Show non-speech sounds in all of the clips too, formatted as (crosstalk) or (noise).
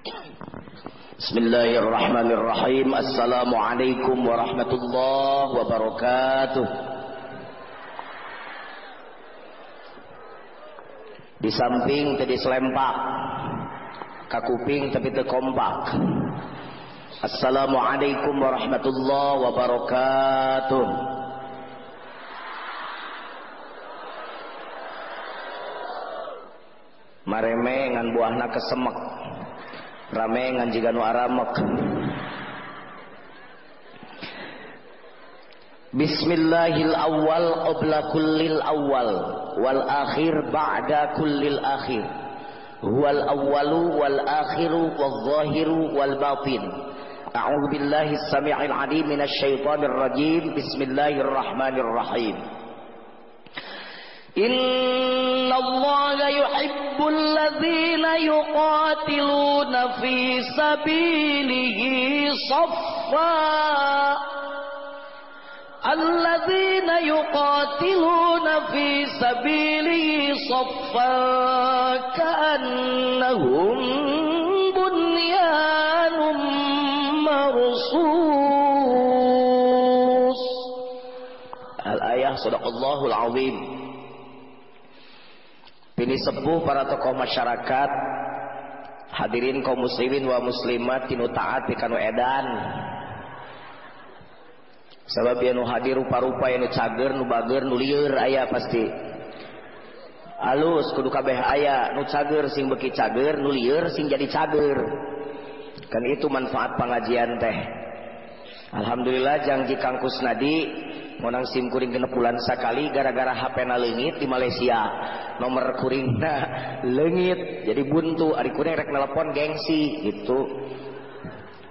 Bismillahirrahmanirrahim. Assalamualaikum warahmatullahi wabarakatuh. Di samping tadi selempak Kakuping tapi kompak Assalamualaikum warahmatullahi wabarakatuh. Mareme ngan buahna kesemek rame ngan jiga nu aramek. Bismillahil awal qabla kullil awal wal akhir ba'da kullil akhir. Huwal awwalu wal akhiru wal zahiru wal batin. A'udzu billahi as-sami'il 'alim minasy rajim Bismillahirrahmanirrahim Bismillahirrahmanirrahim إن الله يحب الذين يقاتلون في سبيله صفا الذين يقاتلون في سبيله صفا كأنهم بنيان مرصوص. الآية صدق الله العظيم. Bini sepuh para tokoh masyarakat. Hadirin kaum muslimin wa muslimat tinu taat dikanu edan. Sebab yang nu hadir rupa-rupa yang nu cager nu bager nu liur ayah pasti. Alus kudu kabeh ayah nu cager sing beki cager nu liur sing jadi cager. Kan itu manfaat pengajian teh. Alhamdulillah janji Kang Kusnadi menang SIM kuring genep bulan sekali gara-gara HP na lengit di Malaysia. Nomor kuring. (laughs) Na lengit jadi buntu. Ari kuring rek nelpon gengsi. Gitu.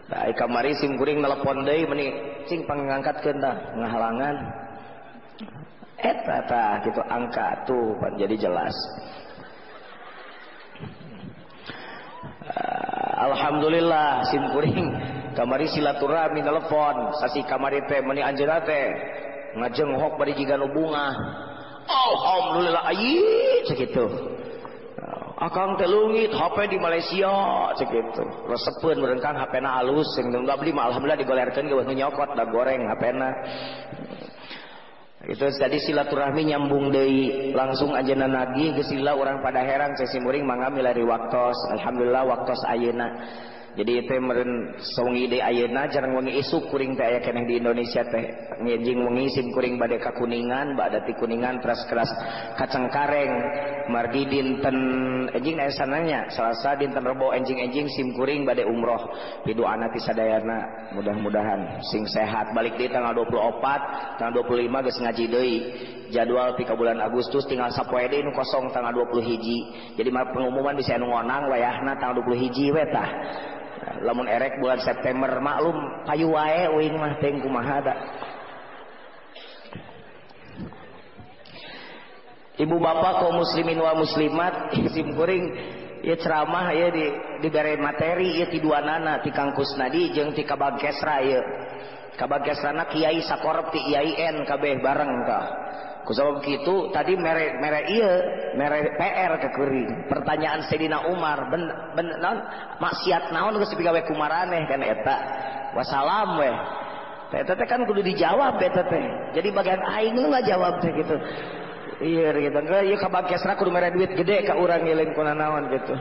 Nah kamari sim kuring nelpon deui meni cing pangangkatkeun dah ngahalangan eta tah gitu angka tuh pan jadi jelas. Uh, Alhamdulillah sim kuring. Kamari silaturahmi telepon sasi kamari teh meni anjeunna teh ngajenghok bari jiga nu bunga alhamdulillah. Ayi cekitu akang teh leungit HP di Malaysia cekitu resepeun merengkang HP na halus sing nggak beli mah alhamdulillah digolerkeun ge nyokot da goreng HP na. Itu tadi silaturahmi nyambung deui langsung ajeuna nagih geus orang pada heran saya simuring mangga milari waktos. Alhamdulillah waktos ayeuna jadi itu meren songi de ayeuna jarang wengi isuk kuring teh aya keneh di Indonesia teh. Ngejing wengi sim kuring bade ka Kuningan bade ti Kuningan teras keras kacengkareng margi dinten enjing aya sananya Selasa dinten Rebo enjing-enjing sim kuring bade umroh. Piduana ti sadayana mudah-mudahan sing sehat. Balik di tanggal 24 tanggal 25 geus ngaji deui. Jadwal pika bulan Agustus tinggal deui nu kosong tanggal 20 hiji. Jadi pengumuman bisa ngonang wayahna tanggal 20 hiji we tah. Lamun erek bulan September maklum payu wae uing mah teh kumaha da Ibu bapak kaum muslimin wa muslimat isim kuring ya ceramah ya di di bare materi ya ti dua nana ti Kang Kusnadi jeung ti Kabag Kesra ya Kabag Kiai Sakorep ti IAIN kabeh bareng kusabab gitu tadi mere mere iya mere PR ke kuring pertanyaan Sayyidina Umar ben ben non maksiat naon geus bigawe kumaraneh kan eta. Wassalam weh eta teh kan kudu dijawab eta teh jadi bagian aing lu jawab teh gitu. Iya gitu. Ieu kabagkesna kudu mere duit gede ka urang ngiling naon gitu.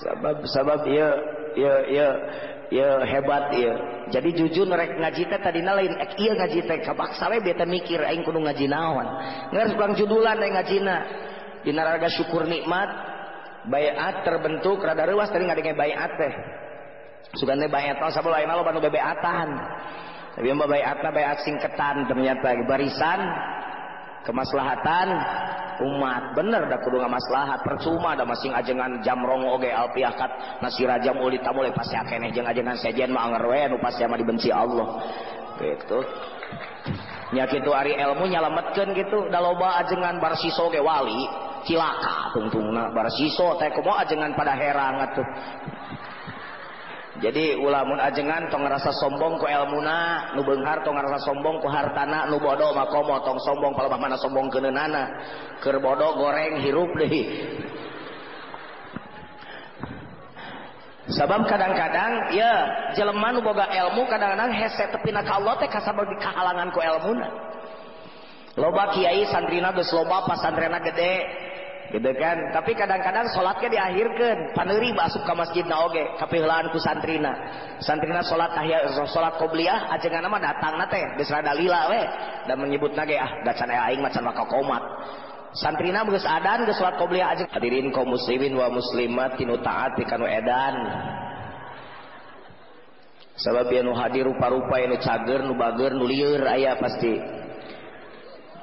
Sabab sabab iya iya iya ya hebat ya. Jadi jujur rek ngaji teh tadina lain ek iya ngaji teh kabaksa we beta mikir aing kudu ngaji naon. Ngeus pulang judulan aing ngajina dina raga syukur nikmat bayat terbentuk rada reuas tadi ngadenge bayat teh. Sugane bayat teh sabul lain lo banu bebeatan. Tapi mbak bayatna bayat singketan ternyata barisan kemaslahatan umat. Bener dah kudu maslahat percuma dah masing ajengan jamrong oge alpiakat. Nasi raja uli tamu le pasti akeneh. Jeung ajengan sejen mah anger nu pasti mah dibenci Allah. Gitu. Nya kitu ari ilmu nyalametkeun gitu da loba ajengan barsiso ge wali cilaka tungtungna. Barsiso teh kumaha ajengan pada herang atuh jadi ulamun ajengan tong ngerasa sombong ku elmuna nu beunghar tong ngerasa sombong ku hartana nu bodoh makomo tong sombong kalau mana sombong ke nenana ker bodoh goreng hirup deh sabab kadang-kadang ya jelema nu boga ilmu kadang-kadang hese tepina ka Allah teh kasabab dikahalangan ku elmuna. Loba kiai sandrina geus loba pasantrena gede gitu kan? Tapi kadang-kadang salatnya diakhirkan. Paneri masuk ke masjidna oge kapilaan ku santrina. Santrina salat tahiyat salat qobliyah ajengan nama datangna teh. Geus rada lila we. Dan menyebut ge ah dacan aing macan maka komat. Santrina geus adan geus salat qobliyah aja. Hadirin kaum muslimin wa muslimat tinu taat kanu edan. Sabab anu hadir rupa-rupa anu cager nu bager nu lieur aya pasti.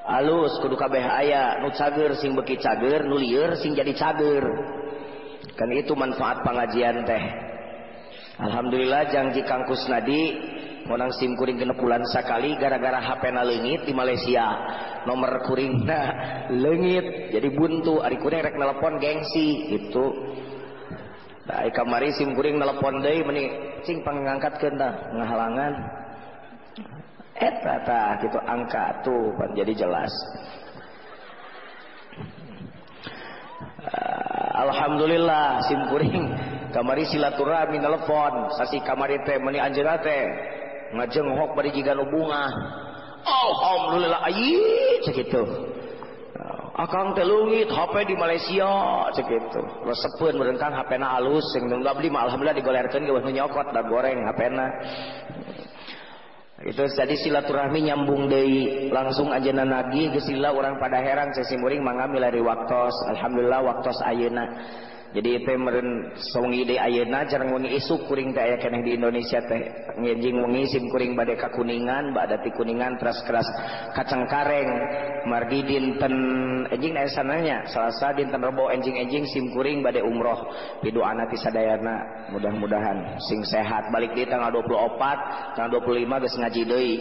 alus kudu kabeh aya. Nu cager sing beki cager nu lieur sing jadi cager. Kan itu manfaat pengajian teh. Alhamdulillah janji kangkus nadi monang sim kuring genep bulan sekali gara-gara HP na leungit di Malaysia. Nomor kuring (laughs) na leungit. Jadi buntu ari kuring rek nelpon gengsi gitu. Nah, kamari sim kuring nelpon deui meni cing pangangkatkeun tah ngahalangan. Eta gitu angka tuh jadi jelas. Uh, Alhamdulillah simkuring kamari silaturahmi telepon sasi kamari teh meni anjeunna teh ngajenghok bari jiga nu bunga Alhamdulillah ayi segitu Akang teh leungit HP di Malaysia segitu. Resepeun meureun kan HP-na alus sing beli mah alhamdulillah digolerkeun ge nyokot da goreng HP-na itu jadi silaturahmi nyambung dari langsung aja nagi gesila orang pada heran sesimuring mangamil dari waktos. Alhamdulillah waktos ayena jadi itu meren songi ide ayena jarang wengi isu kuring teh aya keneh di Indonesia teh. Ngejing wengi sim kuring bade ka kuningan badati kuningan teras keras kacang kareng. Margi dinten enjing aya sananya. Salasa dinten rebo enjing-enjing sim kuring bade umroh. Pidoana ti sadayana mudah-mudahan sing sehat. Balik di tanggal 24 tanggal 25 geus ngaji deui.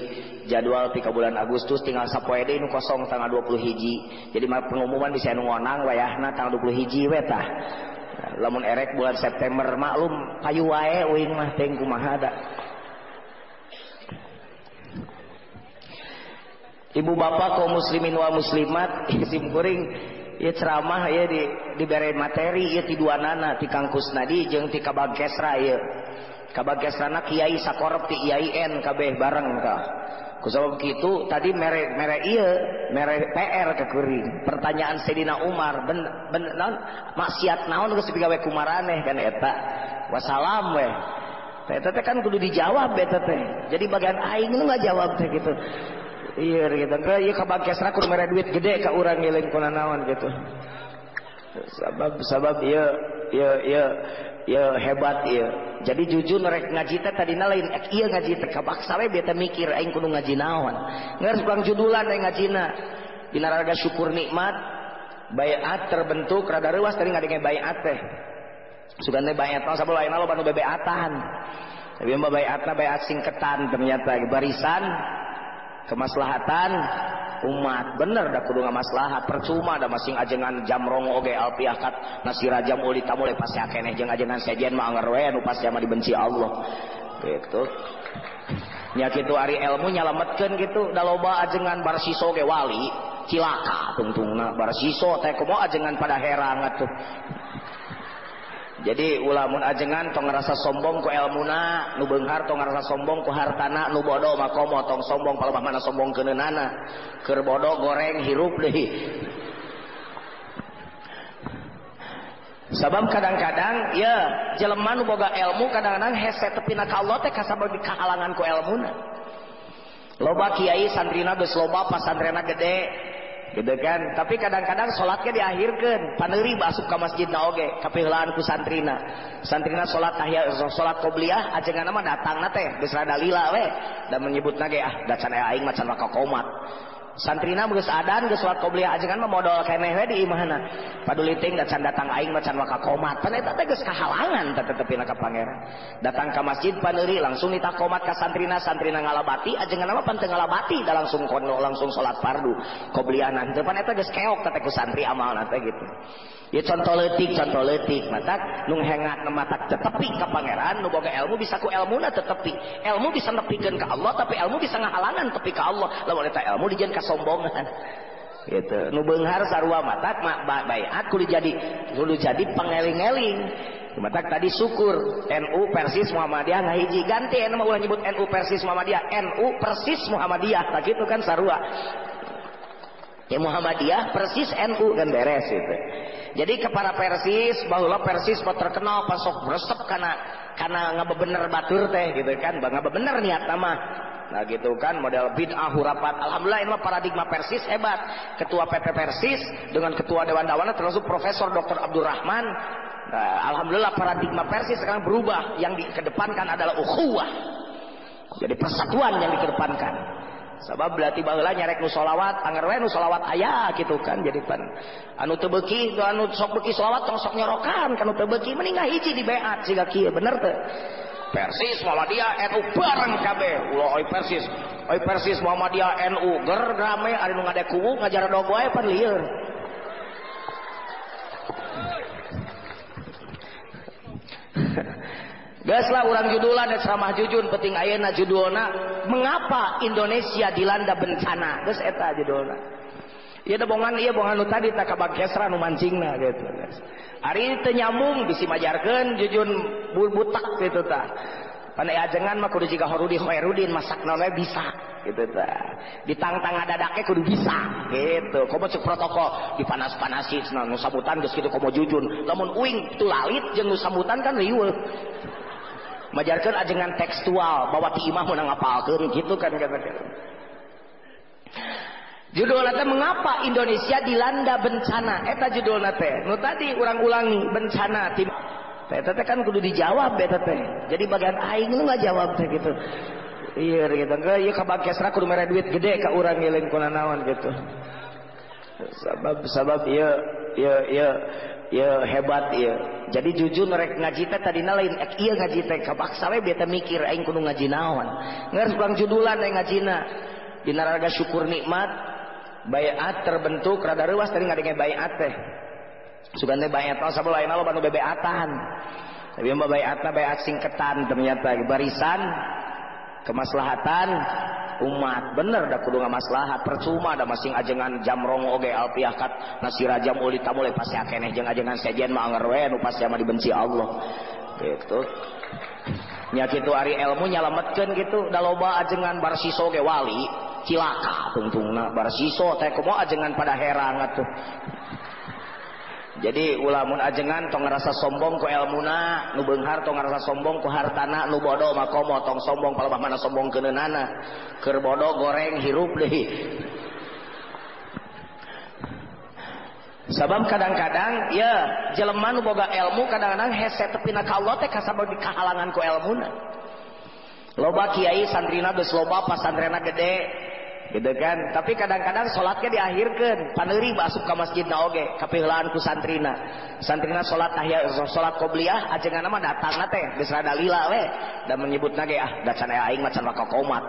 Jadwal tiga bulan Agustus tinggal sapoe deui nu kosong tanggal 20 hiji. Jadi pengumuman bisa nu ngonang wayahna tanggal 20 hiji we tah lamun erek bulan September maklum kayu wae uing mah teuing kumaha da Ibu bapak kaum muslimin wal muslimat (laughs) isim kuring ieu ceramah ieu di dibere materi ieu ti duanana ti kangkus nadi jeung ti kabagesra ieu. Kabagesrana kiai sakorep ti IAIN kabeh bareng tah kusabab gitu tadi mere mere iya mere PR ke kuring pertanyaan Sayyidina Umar ben ben naon maksiat naon geus pigawe kumaraneh kan eta? Wassalam we. Eta teh kan kudu dijawab eta teh. Jadi bagian aing nu jawab teh gitu. Iya gitu. Ke ieu kabagkesna kudu mere duit gede ka urang ngiling naon gitu. Sabab sabab iya iya iya ya hebat ya jadi jujur mereka ngaji teh tadi lain iya ngaji teh kabaksa we beta mikir aing kudu ngaji naon. Ngeus kurang judulan aing ngajina. Dina raga syukur nikmat bayat terbentuk rada reuas tadi ngadenge bayat teh. Teh bayat naon sabul lain lo banu bebeatan. Tapi mbak bayatna bayat singketan ternyata. Barisan kemaslahatan umat bener dah kudu maslahat percuma ada masing ajengan jamrong oge alpiakat nasi raja uli tamu le pasti akeneh jeung ajengan sejen mah anger nu pasti mah dibenci Allah. Gitu. Nya kitu ari ilmu nyalametkeun gitu da loba ajengan barsiso ge wali cilaka tungtungna. Barsiso teh kumaha ajengan pada herang atuh jadi ulamun ajengan tong ngerasa sombong ku elmuna nubenghar tong ngerasa sombong ku hartana nu bodoh makomo tong sombong palebah mana sombong kenenana keur bodoh goreng hirup deui Sabab kadang-kadang ya jelema nu boga ilmu kadang-kadang hese tepina ka Allah teh kasabab kahalangan ku elmuna. Loba kiai santrina geus loba pasantrena gede, gitu kan? Tapi kadang-kadang salatnya diakhirkan. Paneri masuk ke masjid naoge kapilaan ku santrina. Santrina salat tahiyat salat qobliyah ajengan nama datang na teh. Geus rada lila we. Dan menyebut nage ah da can eh, aing macan maka komat. Santrina geus adan geus salat qobliyah ajengan mah modal keneh we di imahna paduli ting dacan datang aing macan maka komat pan eta teh geus kahalangan tetepina ka pangeran datang ke masjid paneuri langsung nita komat ka santrina santrina ngalabati ajengan mah pan teu ngalabati da langsung kono langsung salat fardu qobliyah nanti pan eta geus keok teh ku santri amal teh gitu Ya contoh letik, contoh letik. Matak nung hengat nematak tetepi ke pangeran, nu boga ilmu bisa ku ilmu na tetepi. Ilmu bisa nepikeun ke Allah, tapi ilmu bisa ngahalangan tepi ke Allah. Lalu eta ilmu dijen kesombongan. Gitu. Nu beunghar sarua matak mak bayat kudu jadi kudu jadi pangeling-eling. mata tadi syukur. NU Persis Muhammadiyah. Nggak hiji ganti. Nama ulah nyebut NU Persis Muhammadiyah. NU Persis Muhammadiyah. Tak gitu kan sarua. Ya Muhammadiyah Persis NU kan beres itu jadi kepada Persis bahwa Persis terkenal pasok resep karena karena nggak bener batur teh gitu kan nggak bener niat nama Nah gitu kan model bid'ah hurapat. Alhamdulillah ini paradigma Persis hebat. Ketua PP Persis dengan ketua Dewan Dawana termasuk Profesor Dr. Abdurrahman. Nah, Alhamdulillah paradigma Persis sekarang berubah. Yang dikedepankan adalah ukhuwah. Jadi persatuan yang dikedepankan. sabab berarti bangla nyarek nu sholawat anger we nu nusholawat ayah gitu kan. Jadi pan anu tebeki anu sok beki sholawat tong sok nyorokan kanu tebeki mending nggak hiji di beat siga kia bener tuh Persis Muhammadiyah NU bareng kabeh. Ulah oi Persis oi Persis Muhammadiyah NU ger rame ari nu ngade kubu ngajar dog wae pan lieur. (laughs) Daslah orang judulan dan ceramah jujun penting ayana judulna mengapa Indonesia dilanda bencana? Geus eta judulna. Iya ada bongan iya bongan lu tadi tak kabag kesra nu mancingna gitu guys ari teu nyambung bisi majarkeun jujun butak gitu tah. Pandai ajengan mah kudu jiga horudi khairudin masak nolnya bisa gitu tah. Ditantang ada dake kudu bisa gitu. Komo cek protokol dipanas-panasi cenah nu sambutan geus kitu komo jujun lamun uing tulalit jeung nu sambutan kan riweuh. Majarkeun ajengan tekstual bahwa ti imah meunang ngapalkeun gitu kan. Judul nate mengapa Indonesia dilanda bencana? Eta judul nate. Nu tadi orang ulangi bencana. Eta teh kan kudu dijawab eta teh. Jadi bagian aing lu nggak jawab teh gitu. Iya gitu. Enggak ieu ka bagkesna kudu mere duit gede ka urang ngiling kunaon gitu. Sabab sabab ieu ieu ieu ieu hebat ieu. Jadi jujur mereka ngaji teh tadina lain ek ieu ngaji teh kapaksa we beta mikir aing kudu ngaji naon. Ngeus ulang judulan aing ngajina. Dina raga syukur nikmat bayat terbentuk rada ruas tadi ngadenge bayat teh sugan teh bayat mah sabeu lain lo bebeatan tapi mah bayatna bayat singketan ternyata barisan kemaslahatan umat. Bener dah kudu maslahat percuma ada masing ajengan jamrong oge alpiah kat nasira jam uli tamu pasti akeneh jeung ajengan sejen mah anger pasti mah dibenci Allah. Gitu. Nya kitu ari ilmu nyalametkeun gitu da loba ajengan barsiso ge wali. Cilaka tungtungna. Bar siso teh kumaha ajengan pada herang atuh jadi ulamun ajengan tong ngerasa sombong ku elmuna nu beunghar tong ngerasa sombong ku hartana nu bodoh makomo tong sombong palebah mana sombong kenenana. Keur bodoh goreng hirup deui sabab kadang-kadang ya jelema nu boga ilmu kadang-kadang hese tepina ka Allah teh kasabab dikahalangan ku elmuna. Loba kiai santrina geus loba pasantrena gede gitu kan? Tapi kadang-kadang salatnya diakhirkan. Paneri masuk ke masjid naoge kapilaan ku santrina. Santrina salat tahiyat salat qobliyah ajengan nama datang teh. Geus rada lila we. Dan menyebut nage ah da can aing macan waka komat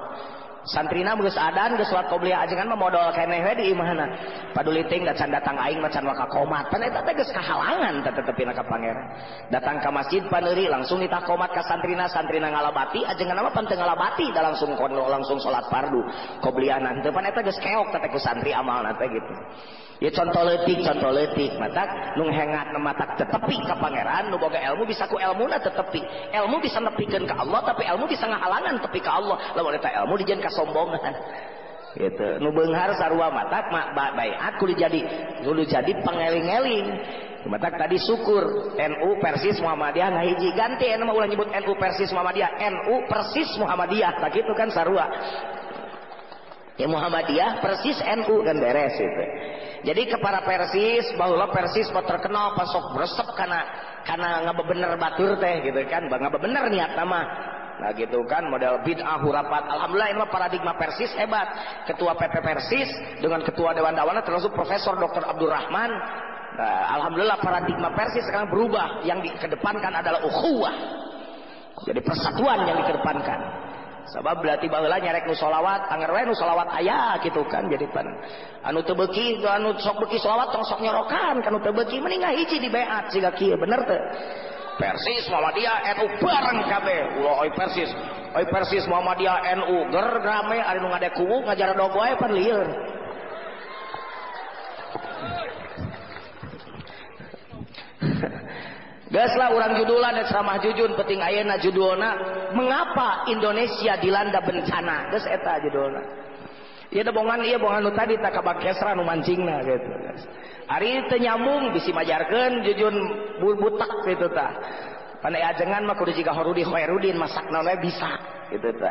santrina geus adan geus salat qobliyah ajengan mah modal keneh we di imahna. Paduli ting datang datang aing macan waka komat pan eta teh geus kahalangan tetepina ka pangeran. Datang ka masjid paneuri langsung nitah komat ka santrina. Santrina ngalabati ajengan mah pan teu ngalabati da langsung langsung salat fardu. Qobliyah teu pan eta geus keok teh ku santri amalna teh gitu. Ya contoh letik contoh letik matak nung hengat matak tetepi ke pangeran nu boga ilmu bisa ku ilmu na tetepi. Ilmu bisa nepikeun ke Allah tapi ilmu bisa ngahalangan tepi ke Allah. Lamun eta ilmu dijen kasombongan gitu. Nu beunghar sarua matak mak baiat kudu jadi kudu jadi pangeling-eling matak tadi syukur NU Persis Muhammadiyah. Nggak hiji ganti anu ulah nyebut NU Persis Muhammadiyah. NU Persis Muhammadiyah. Tak gitu kan sarua. Ya Muhammadiyah persis NU kan beres itu. Jadi kepada Persis bahwa Persis kok terkenal pasok resep karena karena nggak bener batur teh gitu kan. Nggak bener niat nama nah gitu kan model bid'ah hurapat alhamdulillah ini paradigma Persis hebat ketua PP Persis dengan ketua Dewan Dawana termasuk Profesor Dr. Abdurrahman nah, alhamdulillah paradigma Persis sekarang berubah yang dikedepankan adalah ukhuwah jadi persatuan yang dikedepankan Sebab berarti baheula nyarek nu solawat, anger nu solawat aya gitu kan. Jadi pan anu teu beuki, anu sok beuki solawat tong sok nyorokan, kan teu beuki mending di beat siga kieu, bener teu? Persis Muhammadiyah NU bareng kabeh. Ulah oi Persis. Oi Persis Muhammadiyah NU ger rame ari nu ngade kubu ngajar dogo wae pan lieur. Gaslah orang judulan dan ceramah jujun penting ayana judulna mengapa Indonesia dilanda bencana? Gas eta judulna. Iya ada bongan iya bongan nu tadi tak kabak kesra nu gitu Ari teu nyambung bisi majarkeun jujun butak gitu ta Pandai ajengan mah kudu jiga Horudi Khairudin masak we bisa gitu ta.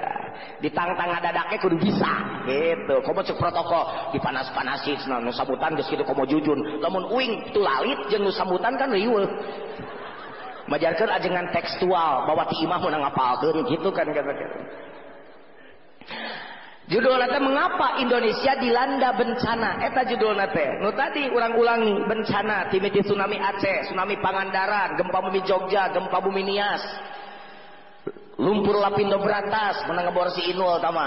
Ditang-tang dadake kudu bisa gitu. Komo cek protokol dipanas-panasi nu sambutan geus kitu komo jujun. Lamun uing tu lalit jeung nu sambutan kan riweuh. Majarkeun ajengan tekstual bahwa ti imah meunang ngapalkeun gitu kan kata-kata. Judul nate mengapa Indonesia dilanda bencana? Eta judul nate. Nu tadi urang ulangi bencana timiti tsunami Aceh, tsunami Pangandaran, gempa bumi Jogja, gempa bumi Nias. Lumpur lapindo beratas menang ngebor si Inul tama.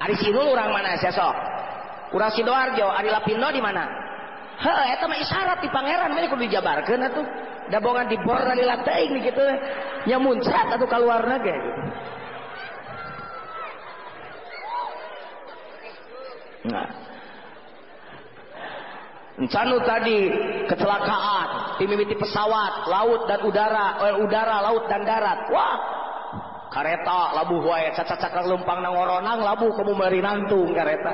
Ari si Inul urang mana sia sok? Urang Sidoarjo, Ari Lapindo di mana? Heh, eta mah isyarat di pangeran mah kudu dijabarkeun atuh. Da bongan dibor dari lantai gitu. Nya muncrat atuh kaluarna ge. Gitu. Nah. Encanu tadi kecelakaan, timimiti pesawat, laut dan udara, eh, udara, laut dan darat. Wah, kareta labu wae cacat-cacat lumpang nang oronang labu kamu meri nantung kareta.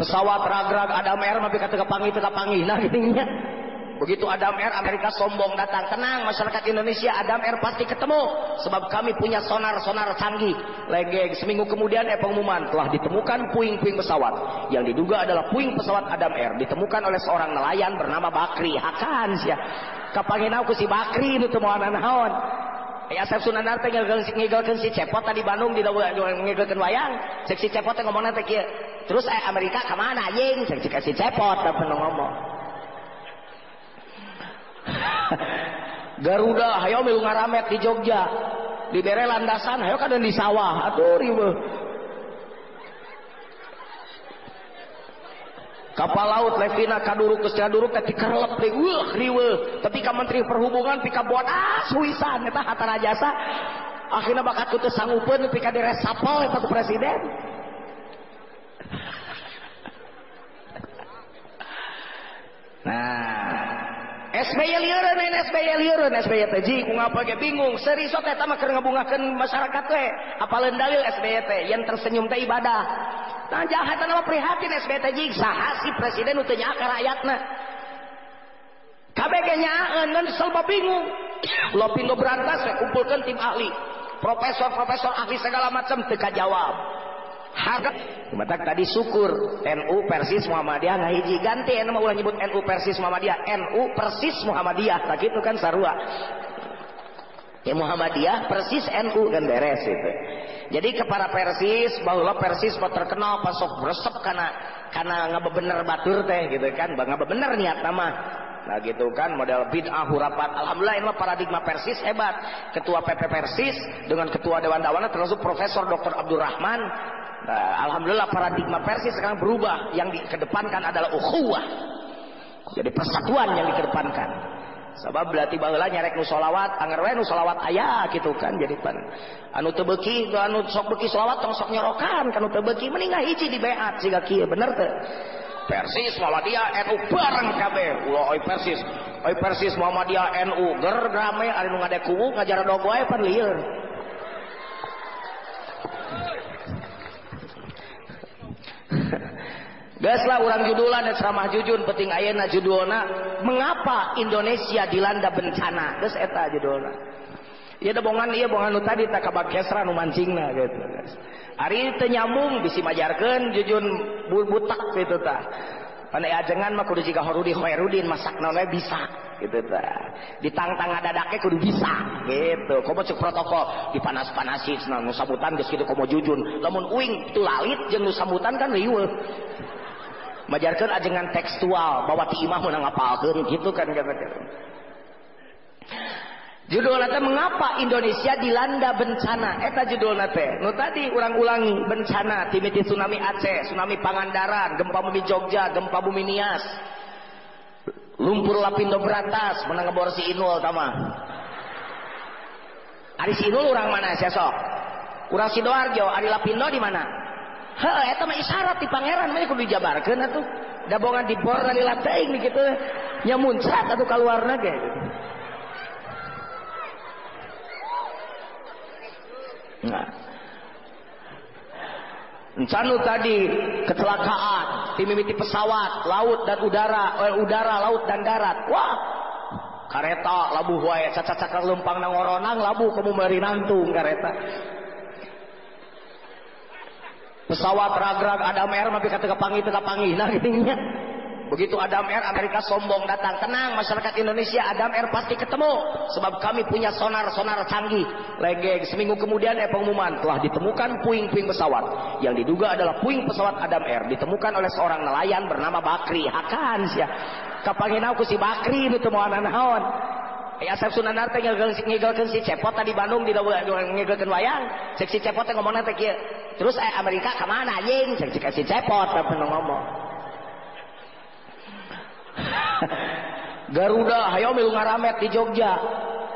Pesawat rag-rag ada mer tapi kata kepangi teu kepangi nah gitunya. Begitu Adam Air Amerika sombong datang, tenang masyarakat Indonesia, Adam Air pasti ketemu sebab kami punya sonar-sonar canggih. Legeng seminggu kemudian eh pengumuman telah ditemukan puing-puing pesawat yang diduga adalah puing pesawat Adam Air ditemukan oleh seorang nelayan bernama Bakri. Hakan sia. Kapangin aku si Bakri itu temu naon. Ya Asep Sunandar teh ngigelkeun si Cepot tadi Bandung di ngigelkeun wayang. Cek si Cepot teh ngomongna teh kieu. Terus eh Amerika ke mana anjing? Cek si Cepot teh ngomong. Garuda hayo milu ngaramet di Jogja. Dibere landasan hayo kadang di sawah. Atuh riweuh kapal laut Levina kaduruk ke kaduruk teh dikerlep deui weuh riweuh tapi ka menteri perhubungan pika buat ah eta hatana jasa akhirnya bakat kutu sanggupeun pika diresapel eta ku presiden. Nah SBY liurun SBY liurun SBY teh ku ngapa ge bingung seri sok eta mah keur ngabungakeun masyarakat teh, apaleun dalil SBY teh? Yang tersenyum teh ibadah. Nah jahat nama prihatin SBY teji saha si presiden nu teu nyaa ka rakyatna? Kabeh ge nyaeun ngan serba bingung. (coughs) Lopindo berantas we kumpulkeun tim ahli. Profesor-profesor ahli segala macam teu jawab harga. Mata tadi syukur. NU Persis Muhammadiyah nah hiji. Ganti anu mah ulah nyebut NU Persis Muhammadiyah. NU Persis Muhammadiyah. Tak gitu kan sarua? Ya Muhammadiyah Persis NU kan beres itu. Jadi kepada Persis bahwa Persis mau terkenal pasok resep karena karena ngabebener batur teh gitu kan. Ngabebener niat nama Nah gitu kan model bid'ah hurapat. Alhamdulillah ini paradigma Persis hebat. Ketua PP Persis dengan ketua Dewan Dawana termasuk Profesor Dr. Abdurrahman Nah, Alhamdulillah paradigma Persis sekarang berubah. Yang dikedepankan adalah ukhuwah. Jadi persatuan yang dikedepankan. Sebab berarti baheula nyarek nu sholawat, anger nu sholawat aya gitu kan jadi pan. Anu teu beuki, anu sok beuki sholawat tong sok kan anu teu beuki mending hiji di beat siga kieu, bener teu? Persis Muhammadiyah NU bareng kabeh. Ulah oi Persis. Oi Persis Muhammadiyah NU ger rame ari nu ngade kubu ngajar dogo wae pan lieur. Gaslah orang judulan dan ceramah jujun penting ayana judulna mengapa Indonesia dilanda bencana? Terus eta judulna. Ya ada bongan iya bongan nu tadi tak kabak kesra nu mancingna gitu guys. Ari teu nyambung bisi majarkeun jujun butak gitu tah. Pandai ajengan mah kudu jiga horudi hoerudin masak nona bisa gitu tah. Ditantang ada dake kudu bisa gitu. Komo cek protokol dipanas panasi nu sambutan geus kitu komo jujun. Lamun uing tulalit jeung nu sambutan kan riweuh. Majarkan ajengan tekstual bahwa ti imah menang ngapalkeun gitu kan judul nate mengapa Indonesia dilanda bencana? Eta judul nate nu tadi urang ulangi bencana timiti tsunami Aceh tsunami Pangandaran gempa bumi Jogja gempa bumi Nias. Lumpur lapindo beratas menang ngebor si Inul tama Ari si Inul urang mana sia sok urang Sidoarjo Ari Lapindo di mana Heeh, eta mah isyarat di pangeran mah kudu dijabarkeun atuh. dabongan di bor dari lantai gitu nya muncrat atau keluar naga nah Encanu tadi kecelakaan, timimiti pesawat, laut dan udara, eh, udara, laut dan darat. Wah, kareta labu wae caca-caca lempang nang oronang labu kamu meri nantung kareta. Pesawat rag-rag Adam Air tapi kata kepangi teu kapangi nah gitunya. Begitu Adam Air Amerika sombong datang, tenang masyarakat Indonesia, Adam Air pasti ketemu sebab kami punya sonar-sonar canggih. Legeng seminggu kemudian eh pengumuman telah ditemukan puing-puing pesawat yang diduga adalah puing pesawat Adam Air ditemukan oleh seorang nelayan bernama Bakri. Hakan sih aku si Bakri itu mau anak. asap Sunan si cepot tadi Bandung di wayang. Seksi cepot ngomong terus eh, Amerika kemana anjing? Cek cek si cepot tapi ngomong. (laughs) Garuda hayo milu ngaramet di Jogja.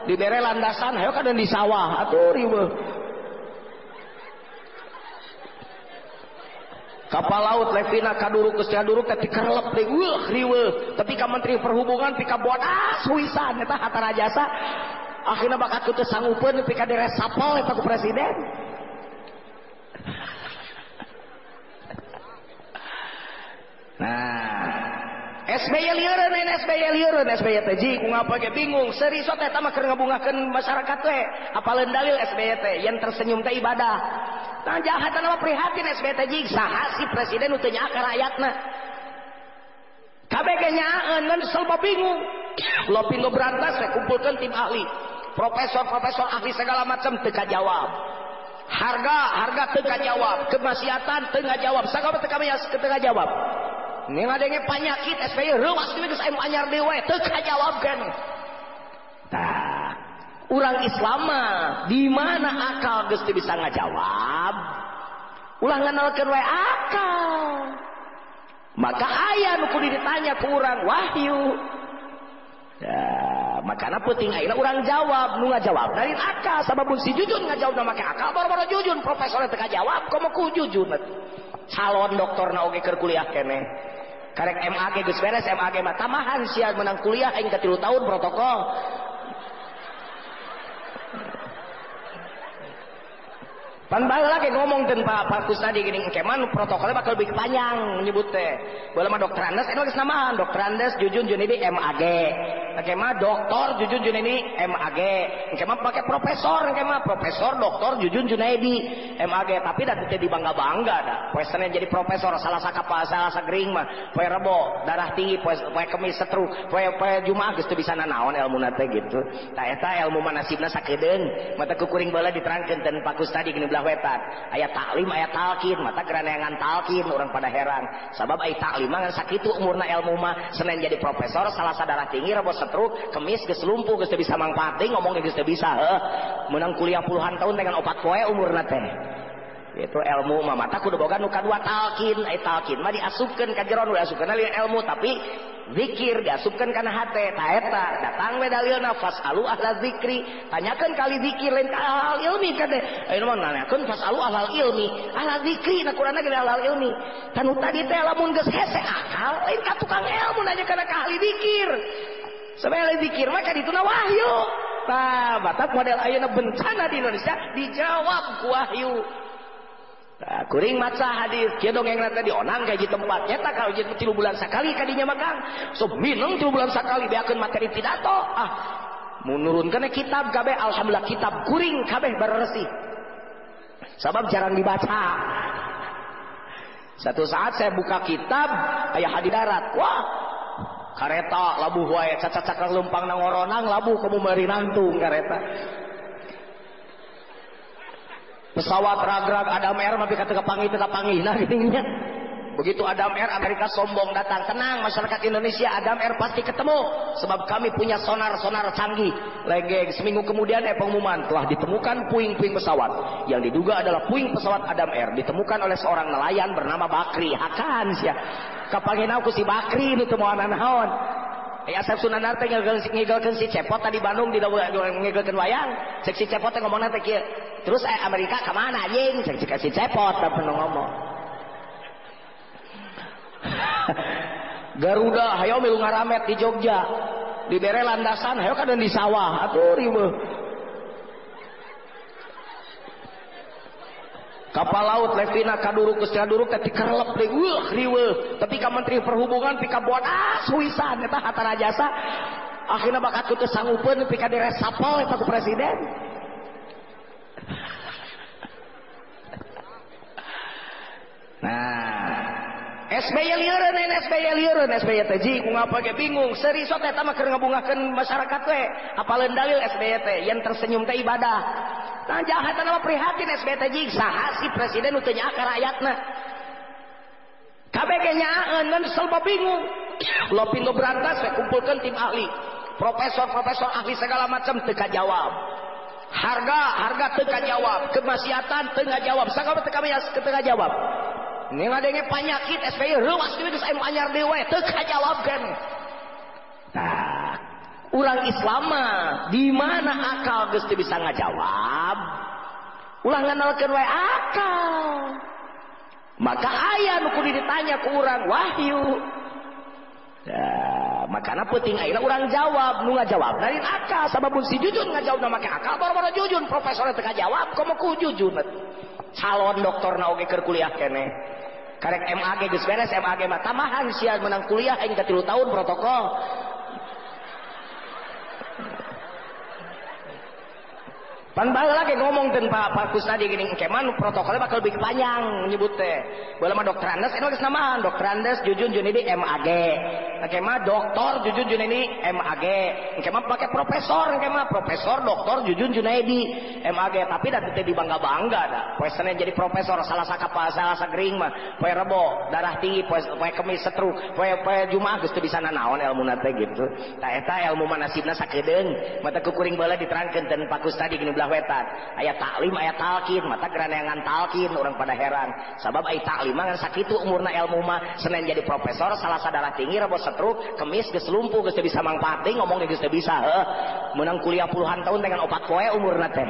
Di bere landasan hayo kadang di sawah. Atuh ribet kapal laut Levina kaduru kesyaduru ketika relep deh wah riwe. Ketika menteri perhubungan pika bodas ah, wisan eta harta jasa akhirnya bakal kita sanggupan pika diresapel eta ku presiden. Nah SBY lieureun lain SBY lieureun SBY teh ji ku ngapa bingung seri so teh tamah keur ngabungahkeun masyarakat teh apaleun dalil SBY teh yang tersenyum teh ibadah. Nah jahat mah prihatin SBY teh ji saha si presiden nu teu nyaa ka rakyatna. Kabeh ge nyaaeun ngan selba bingung. Lopindo berantas we kumpulkeun tim ahli. Profesor-profesor ahli segala macam teu jawab harga harga teu jawab kemaksiatan teu jawab sagaba teu kami teu jawab ini adanya penyakit SPY ruas ini geus aya anyar dewe. Teu kajawabkeun tah urang Islam di mana akal geus bisa ngajawab? Ulah nganalkeun wae akal. Maka ayah nu ditanya ke wahyu. Ya makanya penting akhirnya orang jawab nu ngajawab dari akal. Sababun si jujun ngajawab nama akal baru-baru jujun profesor teu jawab komo ku jujun? Calon dokter na oge kuliah kene karek MAG geus beres MAG mah. Tamahan sia menang kuliah aing 3 tahun protokol Pan baheula lagi ngomong teh Pak Pak Kusnadi gini keman protokolnya bakal lebih panjang menyebut teh. Boleh mah dokter Andes ini geus namahan dokter Andes Jujun Junidi MAG. Engke mah dokter Jujun Junidi MAG. Engke mah pakai profesor engke mah profesor dokter Jujun Junaidi MAG tapi da teu dibangga-bangga da. Poe Senin jadi profesor salah sakapa salah sagering mah poe Rebo darah tinggi poe Kamis setruk poe poe Jumaah geus teu bisa nanaon ilmu teh gitu. Tah eta ilmu mah nasibna sakedeung mata kukuring bala diterangkeun teh Pak Kusnadi gini belah wetan. Aya taklim aya talkin mata keranangan talkin orang pada heran sabab ay taklimangan sakit umurna ilmuma Senin jadi profesor salah sadara tinggi rebo setruk kemis keselumpuh ke bisa mangpati ngomong bisa menang kuliah puluhan tahun dengan opat koe umurna teh. itu ilmu mata kudu boga nu kadua talqin, éta talqin mah diasupkeun ka kuduboga nukankin diasupkan ilmu tapi zikir diasupkeun kana hate. Ta hataeta datang medalil dalilna fasalu ahla dzikri tanyakan kali zikir lain ka hal ilmi kade ayo mah nanyakeun fasalu ahla ilmi. Ahla dzikri na kurang ge ahla ilmi. Kan tadi teh lamun geus hese akal lain ka tukang ilmu nanya kana ka ahli zikir. Sebab zikir mah kadituna wahyu. Tah batak model ayeuna bencana di Indonesia dijawab ku wahyu. Nah, kuring maca hadir kia dongeng tadi dionang gaji tempat. Nyata kalau jadi tilu bulan sekali kadinya makan so minum tilu bulan sekali beakeun materi pidato. Ah menurunkan kitab kabeh alhamdulillah kitab kuring kabeh berresi sebab jarang dibaca. Satu saat saya buka kitab ayah hadir darat. Wah kareta labuh wae cacacakar lumpang nangoronang labuh kamu merinantung kareta. Pesawat rag-rag Adam Air tapi kata kepangi teu kapangi nah gitunya begitu Adam Air Amerika sombong datang. Tenang masyarakat Indonesia Adam Air pasti ketemu. Sebab kami punya sonar-sonar canggih. Legeng seminggu kemudian eh pengumuman telah ditemukan puing-puing pesawat. Yang diduga adalah puing pesawat Adam Air. Ditemukan oleh seorang nelayan bernama Bakri. Hakan sia. Kapangin aku si Bakri itu mau anak Ya Asep Sunanar teh ngegelkeun si Cepot tadi Bandung di ngegelkeun wayang. Cek si Cepot teh ngomongna teh kieu. Terus eh Amerika ke mana? Anjing? Cek si Cepot teh ngomong. (laughs) Garuda hayo milu ngaramet di Jogja. Di bere landasan hayo kadang di sawah. Atuh ribu kapal laut Levina kaduruk ke kaduruk ketika relep deh. Wah riwe tapi ka menteri perhubungan pika buat ah suisan. Eta hatara jasa akhirnya bakat kutu sanggupen pika diresapel eta ku presiden bingung seriotbungakan masyarakat we. Apalan dalil SBT yang tersenyum teh ibadah. Nah, jahat nama prihatin SBTji sahasi presiden utuhnya akar rakyatnya KBG-nya selpa bingung. Lo pintu berantas saya kumpulkan tim ahli. Profesor-profesor ahli segala macam teka jawab harga harga teu jawab. Kemaksiatan teu jawab. Sakabeh teu jawab? Ini ngadenge penyakit SPY ruas kieu geus aya anyar dewe. Teu kajawabkeun nah urang Islam di mana akal geus bisa ngajawab? Ulah nganalkeun wae akal. Maka ayah nu ditanya ke urang wahyu. Ya, makanya penting akhirnya orang jawab, nu ngajawab dari akal, sababun si jujun ngajawab nama ke akal, baru-baru jujun, profesornya tengah jawab, kamu ku jujun, calon dokter na oge kuliah kene, karek MAG geus beres MAG mah. Tamahan sia menang kuliah aing 3 tahun protokol Pan baheula lagi ngomong tentang Pak Pak Kusnadi gini keman protokolnya bakal lebih panjang nyebut teh. Bola mah dokter Andes ini geus namaan dokter Andes Jujun Junidi MAG. Kemah dokter Jujun Junidi MAG. Kemah pakai profesor kemah profesor dokter Jujun Junaidi MAG tapi da teh dibangga-bangga da. Poe jadi profesor salah sakapa salah sagering mah poe rebo darah tinggi poe poe kemis setru poe poe Jumaah geus teu bisa nanaon ilmu teh gitu. Tah eta ilmu mah nasibna sakedeung mata kukuring bala diterangkeun teu Pak Kusnadi gini sebelah wetan. Ayat taklim ayat talkin mata keranangan talkin orang pada heran. Sabab ayat taklim kan sakitu umurna ilmu mah. Senen jadi profesor salah sadara tinggi rebo setruk kemis geus lumpuh geus bisa mangpati ngomongnya geus bisa heuh. Menang kuliah puluhan tahun dengan opat poe umurna teh.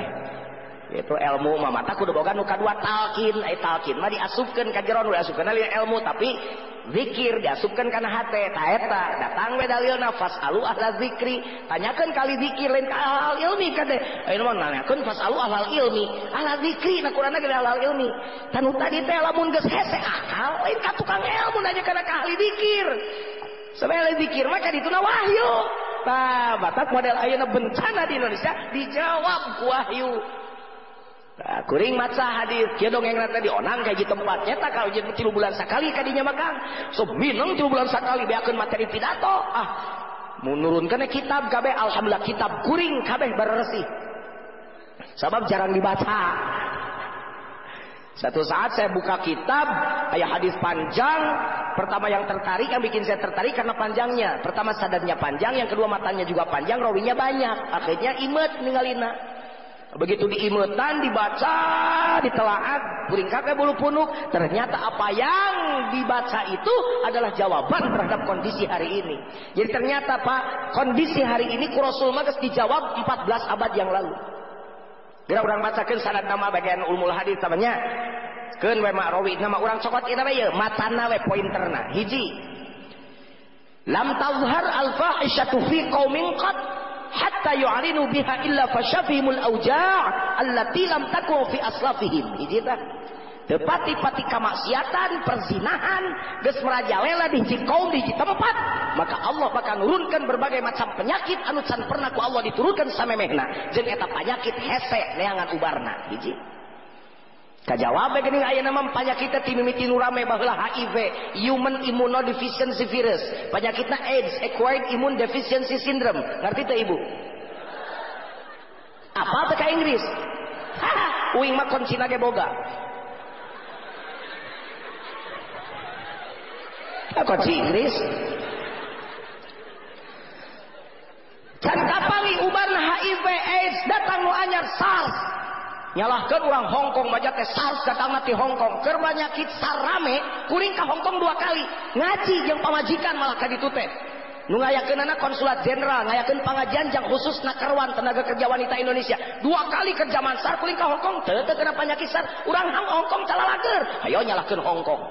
itu ilmu mamata kudu boga nu kadua talkin ai eh, talkin mah diasupkeun ka jero nu diasupkeun ilmu tapi zikir diasupkeun kana hate. Ta eta datang we dalilna fasalu ahla zikri. Tanyakan kali zikir lain ka ahal ilmi kadeh aya eh, mah nanyakeun fasalu ahal ilmi. Ahla zikri na kurana ge ahal ilmi. Tanu tadi teh lamun geus hese akal lain ka tukang ilmu nanya kana ka ahli zikir. Sebenarnya zikir maka dituna wahyu. Nah, batak model ayana bencana di Indonesia dijawab wahyu. Nah, kuring maca hadir kieu dongeng tadi onang kaji tempatnya tak kalau jadi tilu bulan sekali kadinya makan so minum tilu bulan sekali beakeun materi pidato. Ah menurunkan kitab kabeh. Alhamdulillah kitab kuring kabeh bareresi sebab jarang dibaca. Satu saat saya buka kitab ayah hadis panjang. Pertama yang tertarik yang bikin saya tertarik karena panjangnya. Pertama sadarnya panjang yang kedua matanya juga panjang rawinya banyak. Akhirnya imet ninggalina Begitu diimetan, dibaca, ditelaat, puring kakek bulu punuk, ternyata apa yang dibaca itu adalah jawaban terhadap kondisi hari ini. Jadi ternyata Pak, kondisi hari ini Rasul Magas dijawab 14 abad yang lalu. Bila orang bacakan sanad nama bagian ulmul hadis namanya keun we rawi nama orang cokot ina we matana we pointerna hiji lam tazhar al fahishatu fi qaumin qad hatta yu'linu biha illa fashafihimul auja' allati lam takun fi aslafihim hiji tah Tepati-pati kamaksiatan, perzinahan, geus merajalela di hiji di tempat, maka Allah bakal nurunkan berbagai macam penyakit anu can pernah ku Allah diturunkan samemehna. Jeung eta penyakit hese neangan ubarna. Hiji. Aya nama penyakit ti mimiti nu rame baheula HIV, human immunodeficiency virus. Penyakitna AIDS, acquired immune deficiency syndrome. Ngerti teh Ibu? Apa teh ka Inggris? Hah, uing mah kuncina ge boga. Kunci Inggris. Can ubarna HIV AIDS datang nu anyar SARS nyalahkan orang Hongkong baca teh SARS datang nanti Hongkong keur banyakit sarame kuring ke Hongkong dua kali. Ngaji yang pamajikan malah ka ditu teh. Nu ngayakeunana konsulat jenderal ngayakeun pangajian jang khusus nakarwan tenaga kerja wanita Indonesia. Dua kali kerja mansar kuring ka Hongkong teu teu kena penyakit sar urang Hongkong calalager ayo nyalahkeun Hongkong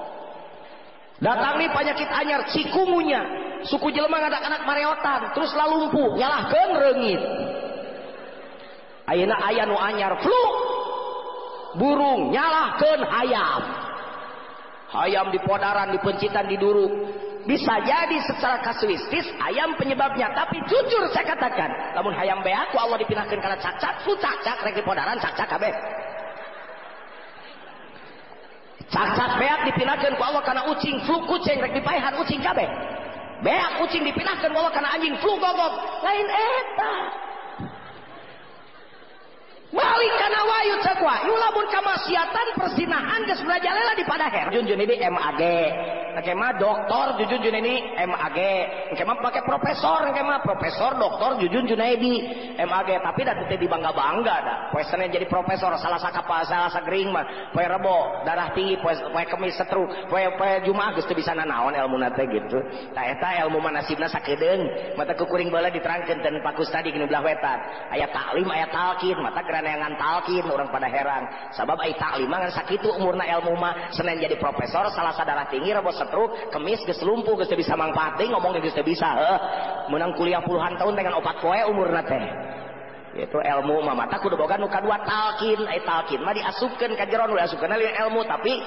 datang nih penyakit anyar cikungunya. Suku jelema anak-anak mareotan terus lalumpuh. Nyalahkan rengit Ayeuna aya nu anyar flu burung nyalahkan hayam. Hayam di podaran di pencitan di duruk bisa jadi secara kasuistis ayam penyebabnya tapi jujur saya katakan namun hayam beaku Allah dipindahkan karena cacat flu cacat rek di podaran cacat kabeh. Cacat beak dipindahkan ku Allah karena ucing flu kucing rek dipaihan ucing kabeh. Beak ucing dipindahkan ku Allah karena anjing flu gogok. Lain eta balik karena wayu cakwa yulabun kamasiatan persinahan geus berajalela di padaher junjun ini MAG Engke mah doktor Jujun Junaidi MAG. Engke mah pakai profesor, engke mah profesor doktor Jujun Junaidi MAG. Tapi dah teu dibangga-bangga dah. Poe Senin jadi profesor salah sakapa salah sagering mah. Poe Rebo darah tinggi, poe Kamis setruk, poe poe Jumat geus teu bisa nanaon ilmu teh gitu. Tah eta ilmu mah nasibna sakedeung. Mata kukuring bala diterangkeun dan Pak Gustadi gini belah wetan. Aya taklim, aya talkin, mata geranangan talkin orang pada heran. Sabab aya taklim mah sakitu umurna ilmu mah. Senin jadi profesor salah sadara tinggi rebo setruk kemis geus lumpuh geus bisa manfaat deui ngomong geus bisa heuh. Menang kuliah puluhan tahun dengan opat poe umurna teh. itu ilmu mata kuduboga nu dua talkin ay talkin mah diasupkeun ka jeron nu lil ilmu tapi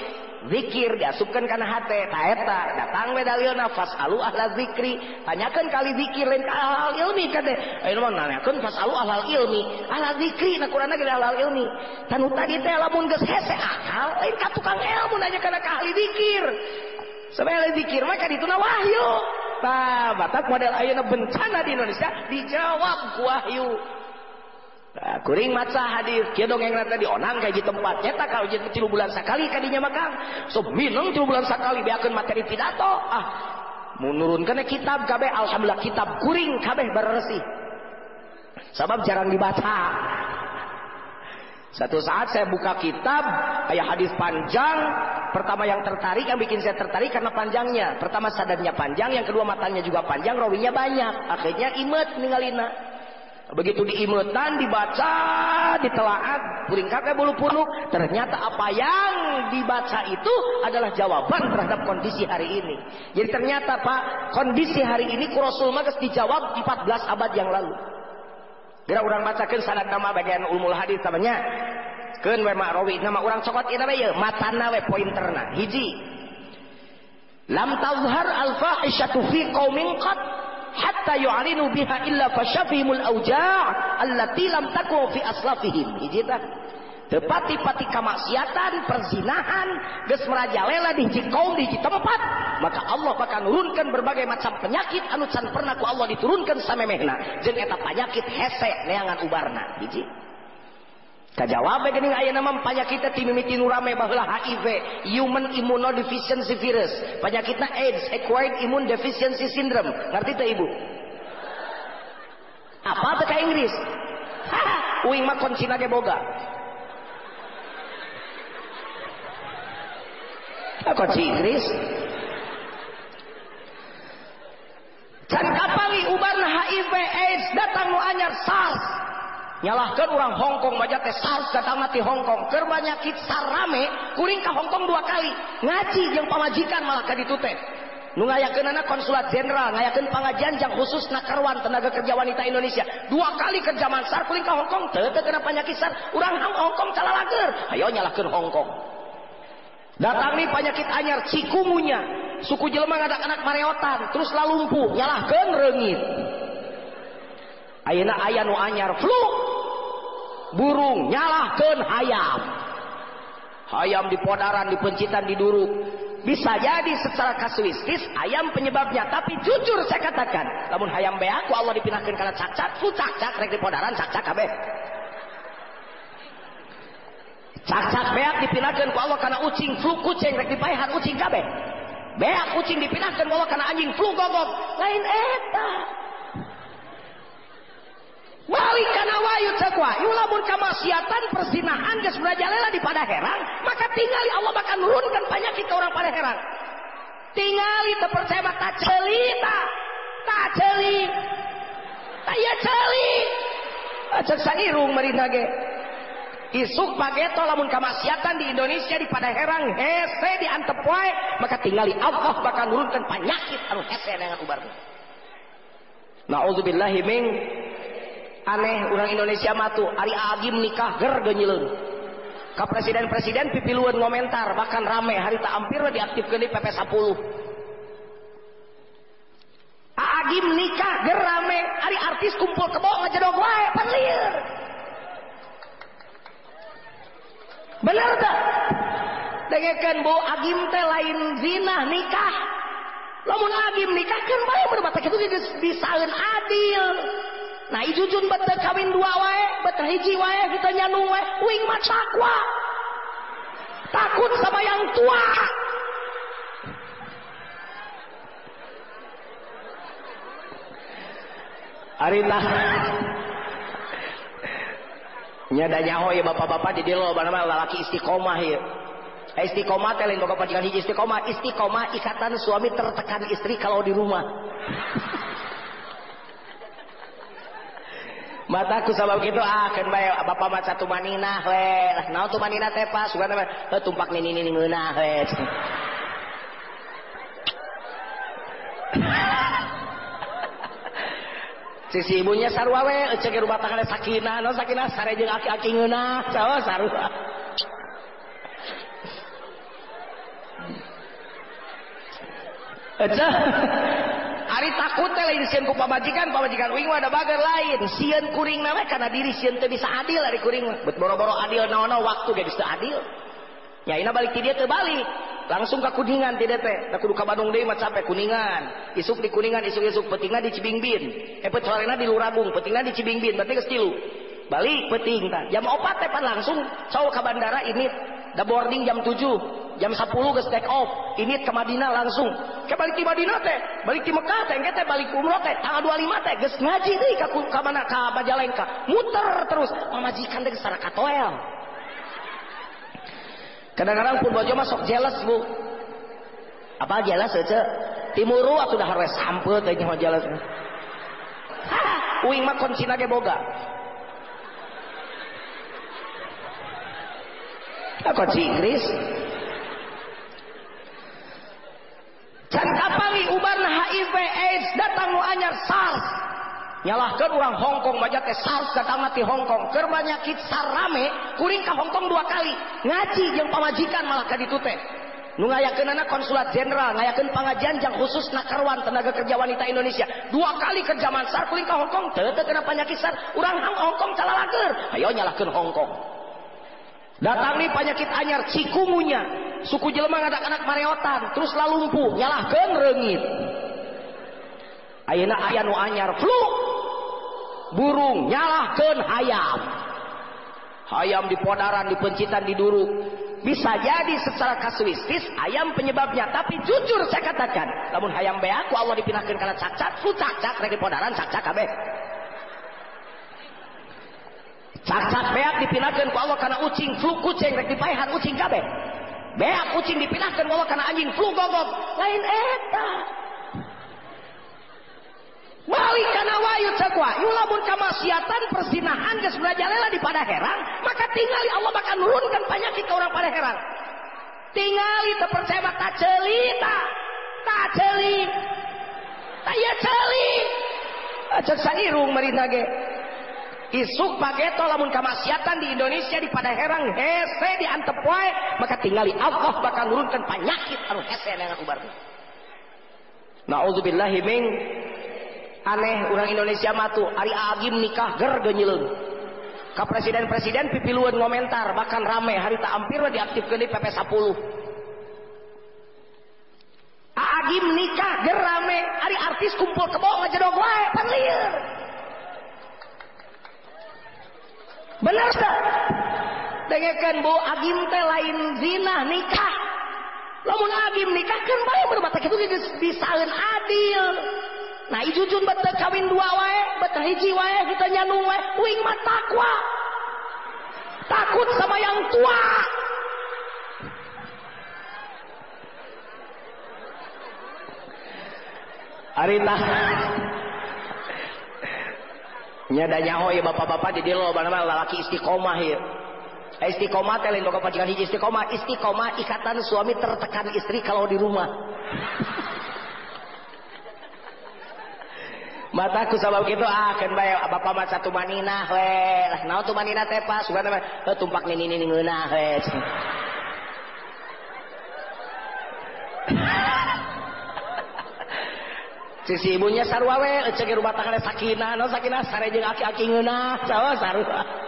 zikir diasupkan kana hate. Taeta datang we dalilna fasalu ahla zikri. Tanyakan kali zikir lain hal ilmi kade ayeuna mah nanyakeun fasalu ahla ilmi. Ahla zikri na kurana ge ahla ilmi. Tanu tadi teh lamun geus hese akal lain ka tukang ilmu nanya kana ka ahli zikir. Sebab zikir mah kadituna wahyu. Tah batak model ayeuna bencana di Indonesia dijawab wahyu. Nah, kuring maca hadis kieu dongeng tadi onang kayak di tempat nyata kalau jadi tilu bulan sekali kadinya makan so minum tilu bulan sekali biarkan materi pidato ah menurunkan kitab kabeh alhamdulillah kitab kuring kabeh bersih sebab jarang dibaca satu saat saya buka kitab, ayat hadis panjang. Pertama yang tertarik, yang bikin saya tertarik karena panjangnya. Pertama sadarnya panjang, yang kedua matanya juga panjang, rawinya banyak. Akhirnya imet ninggalina. Begitu diimetan, dibaca, ditelaat, puring kakek bulu punuk. Ternyata apa yang dibaca itu adalah jawaban terhadap kondisi hari ini. Jadi ternyata Pak, kondisi hari ini Rasul Magas dijawab 14 abad yang lalu. Bila orang bacakan sanad nama bagian ulmul hadis namanya keun we rawi nama orang cokot ieu we matana we pointerna hiji lam tazhar al fahishatu fi qaumin qad hatta yu'linu biha illa fashafihimul auja' allati lam takun fi aslafihim hiji tah Tepati-pati kemaksiatan, perzinahan, geus merajalela di hiji kaum di hiji tempat, maka Allah bakal nurunkan berbagai macam penyakit anu can pernah ku Allah diturunkan samemehna. Jeung eta penyakit hese neangan ubarna. Hiji. Kajawab geuning aya nama penyakit ti mimiti nu rame baheula HIV, human immunodeficiency virus. Penyakitna AIDS, acquired immune deficiency syndrome. Ngerti teh Ibu? Apa teh ka Inggris? Uing mah konsina ge boga. Kok Inggris? Can kapangi ubar HIV AIDS datang nu anyar SARS. Nyalahkan orang Hongkong baca teh SARS datang mati Hongkong. Keur banyakit sarame kuring ka Hongkong dua kali. Ngaji yang pamajikan malah ka ditu teh. Nu ngayakeunana konsulat jenderal, ngayakeun pangajian jang khusus nakarwan tenaga kerja wanita Indonesia. Dua kali kerja mansar kuring ka Hongkong teu teu kena penyakit SARS. Urang Hongkong calalager. Ayo nyalahkeun Hongkong. Datang nih penyakit anyar cikungunya. Suku jelema anak-anak mareotan terus lalumpuh nyalahkeun reungit. Ayeuna aya nu anyar flu. Burung nyalahkeun hayam. Hayam di podaran, di pencitan, di duruk. Bisa jadi secara kasuistis ayam penyebabnya, tapi jujur saya katakan, namun hayam beaku Allah dipindahkan karena cacat, flu cacat rek di podaran cacat kabeh. Cacat beak dipindahkan ku Allah karena ucing flu kucing rek dipaihan ucing kabeh. Beak kucing dipindahkan ku Allah karena anjing flu gogok. Lain eta. Balik karena wayu cakwa. Yulamun kamaksiatan persinahan geus berajalela di pada herang, maka tinggali Allah bakal nurunkan penyakit ke orang pada herang. Tinggali terpercaya mah tak celi tak. Celi. Tak ya celi. Acak sairung marina isuk pageto lamun kamaksiatan di Indonesia di pada herang hese di antep wae maka tinggali Allah bakal nurunkan penyakit anu hese dengan ubar Nauzubillahi min aneh orang Indonesia matu ari agim nikah ger genyileun ka presiden-presiden pipiluan ngomentar bahkan rame hari tak hampir diaktifkan di PP 10 Agim nikah gerame hari artis kumpul ke bawah ngejedog wae pan lieur. Bener tak dengekeun bu agim teh lain zina nikah. Lamun agim nikah kan bae berbata kitu disaeun adil nah ijujun bete kawin dua wae bete hiji wae kita nyanu wae. Uing mah takwa takut sama yang tua. Arita nyada nyaho ya bapak-bapak jadi lo mana laki istiqomah ya. Eh, istiqomah lain bapak pajikan hiji istiqomah. Istiqomah ikatan suami tertekan istri kalau di rumah mataku sabab gitu ah, akan bay bapak mat satu maninah we. Lah naon tuh teh pas bukan eh tumpak nini nini ngeunah we. (laughs) Sisi ibunya sarua we. Ceuk rumah tangga sakina. Naon sakina? Sare jeung aki-aki ngeunah sawa sarua. (laughs) Ecah (laughs) Ari takut lain sieun ku pamajikan, pamajikan uing ada bager lain. Sieun kuring nama karena diri sieun teh bisa adil ari kuring mah. Bet boro-boro adil naon waktu ge bisa adil. Ya ina balik ti dia teu balik. Langsung ke Kuningan tidak teh. Tak kudu ka Bandung deui mah capek Kuningan. Isuk di Kuningan, isuk-isuk petingna di Cibingbin. Eh petorena di Luragung, petingna di Cibingbin, berarti geus tilu. Balik peting tah. Jam 4 teh pan langsung cowok ke bandara ini da boarding jam 7 jam 10 ke take off. Ini ke Madinah langsung. Ke balik di Madinah teh balik di Mekah teh teh balik umroh teh. Tanggal 25 teh geus ngaji deui ka ka mana ka Majalengka. Muter terus pamajikan teh geus katoel kadang-kadang pun bojo masuk jelas bu. Apa jelas aja timuru atau dah harus sampel teh nyawa jelas (laughs) uing mah konsina ge boga apa Inggris. Can ubar HIV AIDS datang nu anyar SARS. Nyalahkan orang Hongkong banyak teh SARS datang di Hongkong keur banyakit sarame kuring ke Hongkong dua kali. Ngaji yang pamajikan malah ka ditu nu ngayakeunana konsulat jenderal ngayakeun pangajian jang khusus nakarwan tenaga kerja wanita Indonesia. Dua kali kerja mansar kuring ke Hongkong teu kena penyakit SARS. Urang Hongkong calalager ayo nyalahkeun Hongkong datang nih penyakit anyar cikungunya. Suku jelema ngadak anak mareotan terus lalumpuh nyalahkeun reungit ayeuna aya nu anyar flu. Burung nyalahkan hayam. Hayam di podaran di pencitan di duru. Bisa jadi secara kasuistis ayam penyebabnya tapi jujur saya katakan namun hayam beaku Allah dipindahkan karena cacat lu cacat di podaran cacat kabeh cacat beak dipindahkan ku Allah karena ucing flu kucing rek dipaehan ucing kabeh. Beak kucing dipindahkan ku Allah karena anjing flu gogok. Lain eta. Balik karena wayu cakwa yulabun kamaksiatan persinahan ke jalela di pada herang maka tinggali Allah bakal nurunkan penyakit ke orang pada herang. Tinggali terpercaya tak celi tak celi tak ya celi acak sairung merina ge isuk pageto lamun kamaksiatan di Indonesia di pada herang hese di antep maka tinggali Allah bakal nurunkan penyakit anu hese dengan ubar Nauzubillahi min aneh orang Indonesia matu Ari Agim nikah ger genyileun ka presiden-presiden pipiluan ngomentar bahkan rame hari tak hampir diaktifkan di PP 10 Agim nikah ger rame hari artis kumpul ke bawah ngejedog wae pan bener tak dengekeun bu Agim teh lain zina nikah. Lamun Agim nikah kan bae berbata kitu disaeun adil. Nah ijujun bete kawin dua wae bete hiji wae kita nyanu wae uing mah takwa. Takut sama yang tua. Arita nyada nyaho ya bapak-bapak jadi lo mana laki istiqomah ya. Istiqomah teh lain boga pajikan hiji istiqomah istiqomah ikatan suami tertekan istri kalau di rumah. (laughs) Mataku sabab gitu ah kan bae bapak mah satu manina we. Lah naon tuh manina teh pas sugan mah tumpak nini nini ngeunah we (laughs) (laughs) sisi ibunya sarwawe cek rumah tangga sakina no sakina sare jeung aki-aki ngeunah sawa sarua (laughs)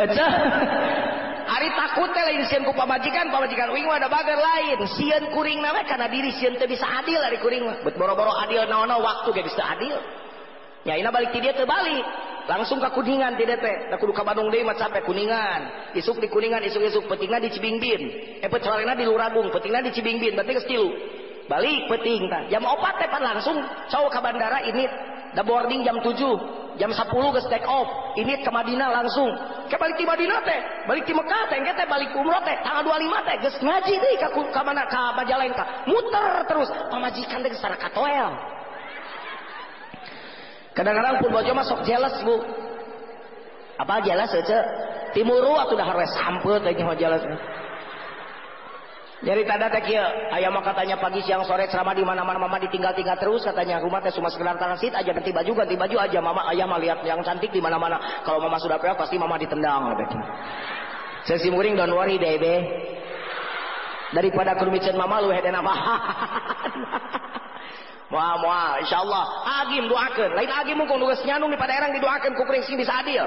Eca hari takut teh lain sieun ku pamajikan pamajikan uing mah ada bager lain. Sieun kuring nawe kana diri sieun teu bisa adil ari kuring mah. Bet boro-boro adil naon-naon waktu ge bisa adil. Ya ina balik ti dia teu balik. Langsung ke Kuningan ti teh. Da kudu ka Bandung deui mah sampai Kuningan. Isuk di Kuningan, isuk-isuk. Petingna di Cibingbin. Eh pecorena di Luragung, petingna di Cibingbin, berarti geus tilu. Balik peting tah. Jam 4 teh pan langsung cowok ke bandara ini da boarding jam 7 jam 10 ke take off. Ini ke Madinah langsung. Ke balik di Madinah teh. Balik di Mekah teh. Teh. Balik umroh teh. Tanggal 25 teh. Geus ngaji deh ka ka mana ka Majalengka. Muter terus. Pamajikan teh secara katoel kadang-kadang pun mah sok jealous bu apa jealous aja timuru atuh dahar we sampeu teh jealous jadi tanda teh kieu, aya mah katanya pagi siang sore ceramah di mana-mana mama ditinggal-tinggal terus katanya rumah teh cuma sekedar transit aja ganti baju ganti baju aja mama ayah mah lihat yang cantik di mana-mana. Kalau mama sudah peot pasti mama ditendang katanya. Sesi muring don't worry baby. Daripada kurmicen mama lu heden apa? (laughs) Moal moal insyaallah. Agim doakeun. Lain agim mungkin nugas nyanung pada erang didoakeun ku kuring bisa adil.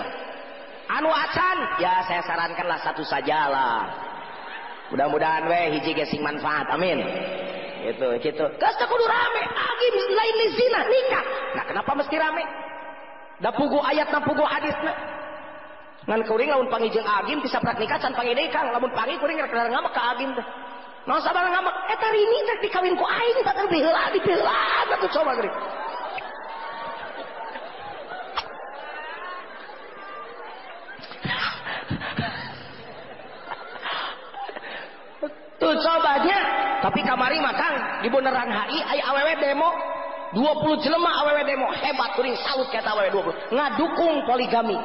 Anu acan? Ya saya sarankanlah satu sajalah. Mudah-mudahan weh hiji gesing manfaat. Amin. Itu gitu. Kas kudu rame. Lagi lain zina nikah. Nah kenapa mesti rame? Da pugu ayat na pugu hadis na ngan kuring lamun pangijeng agim bisa prak nikah can pangide kang lamun pangi kuring rek ngamak ka agim teh Nah sabar ngamak eta rini rek dikawin ku aing tak diheula diheula atuh coba geuring Tuh cobanya. Tapi kamari makan di Bundaran HI aya awewe demo. 20 jelema awewe demo. Hebat kuring salut kata awewe 20 ngadukung poligami.